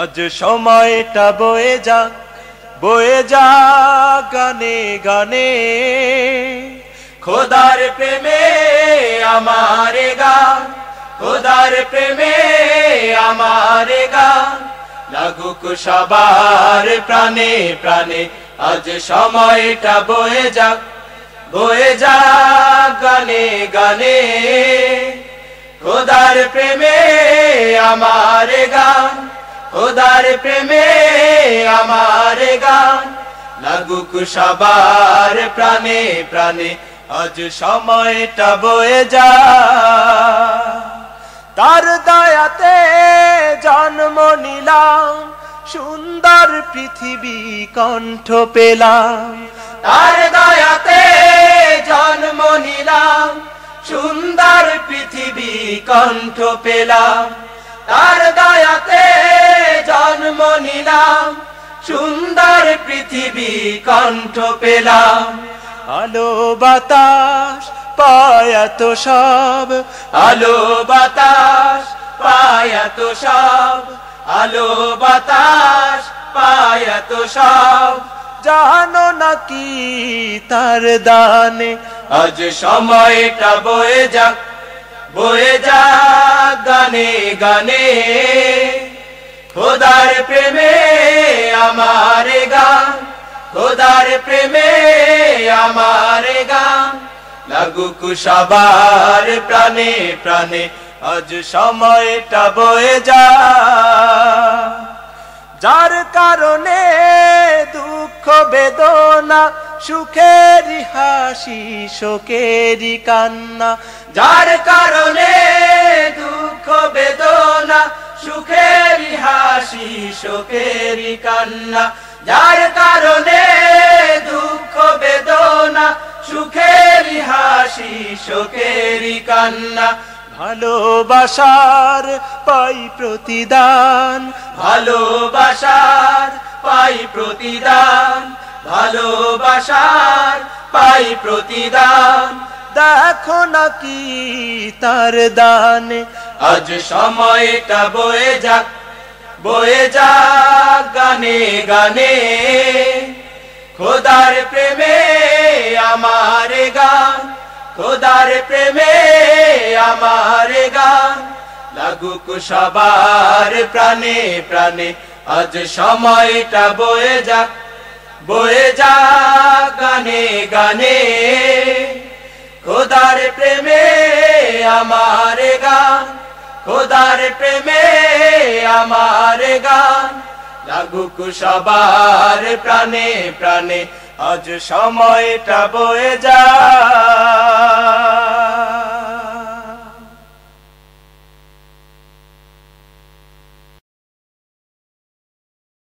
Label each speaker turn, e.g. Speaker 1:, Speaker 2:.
Speaker 1: আজ সময়টা বয়ে যা বয়ে যা গানে গানে। খোদার প্রেমে আমার গান খোদার প্রেমে আমার গান লাগুক সবার প্রাণে প্রাণে, আজ সময়টা বয়ে যা বয়ে যা গানে গানে। খোদার প্রেমে আমার গান খোদার প্রেমে আমার গান লাগুক সবার প্রাণে প্রাণে আজ সময়টা বয়ে যা। তার দয়াতে জন্ম নিলাম, সুন্দর পৃথিবী কণ্ঠ পেলাম। তার দয়াতে জন্ম নিলাম, সুন্দর পৃথিবী কণ্ঠ পেলাম। তার দয়াতে জন্ম নিলাম সুন্দর পৃথিবী কণ্ঠ পেলাম। আলো বাতাস পায়াত সব, আলো বাতাস পায়াত সব, আলো বাতাস পায়াত সব। জানো নাকি তার দানে, আজ সময়টা বয়ে যাক বয়ে যাক গানে গানে। প্রেমে আমার গান, খোদার প্রেমে আমার গান। লাগুক সবার প্রাণে প্রাণে, আজ সময়টা বয়ে যা। যার কারণে দুঃখ, বেদনা সুখের হাসি শোকেরি কান্না, যার কারণে সুখের হাসি শোকেরি কান্না। যার কারণে দুঃখ, বেদনা সুখের হাসি শোকেরি কান্না। ভালোবাসার পাই প্রতিদান। ভালোবাসার পাই প্রতিদান। ভালোবাসার পাই প্রতিদান। দেখো নাকি তার দানে আজ সময়টা বয়ে যাক বয়ে যাক গানে গানে। খোদার প্রেমে আমার গান, খোদার প্রেমে আমার গান। লাগুক সবার প্রাণে প্রাণে, আজ সময়টা বয়ে যাক, বয়ে যা গানে গানে। খোদার প্রেমে আমার গান খোদার প্রেমে আমার গান। লাগুক সবার প্রাণে প্রাণে আজ সময়টা বয়ে যা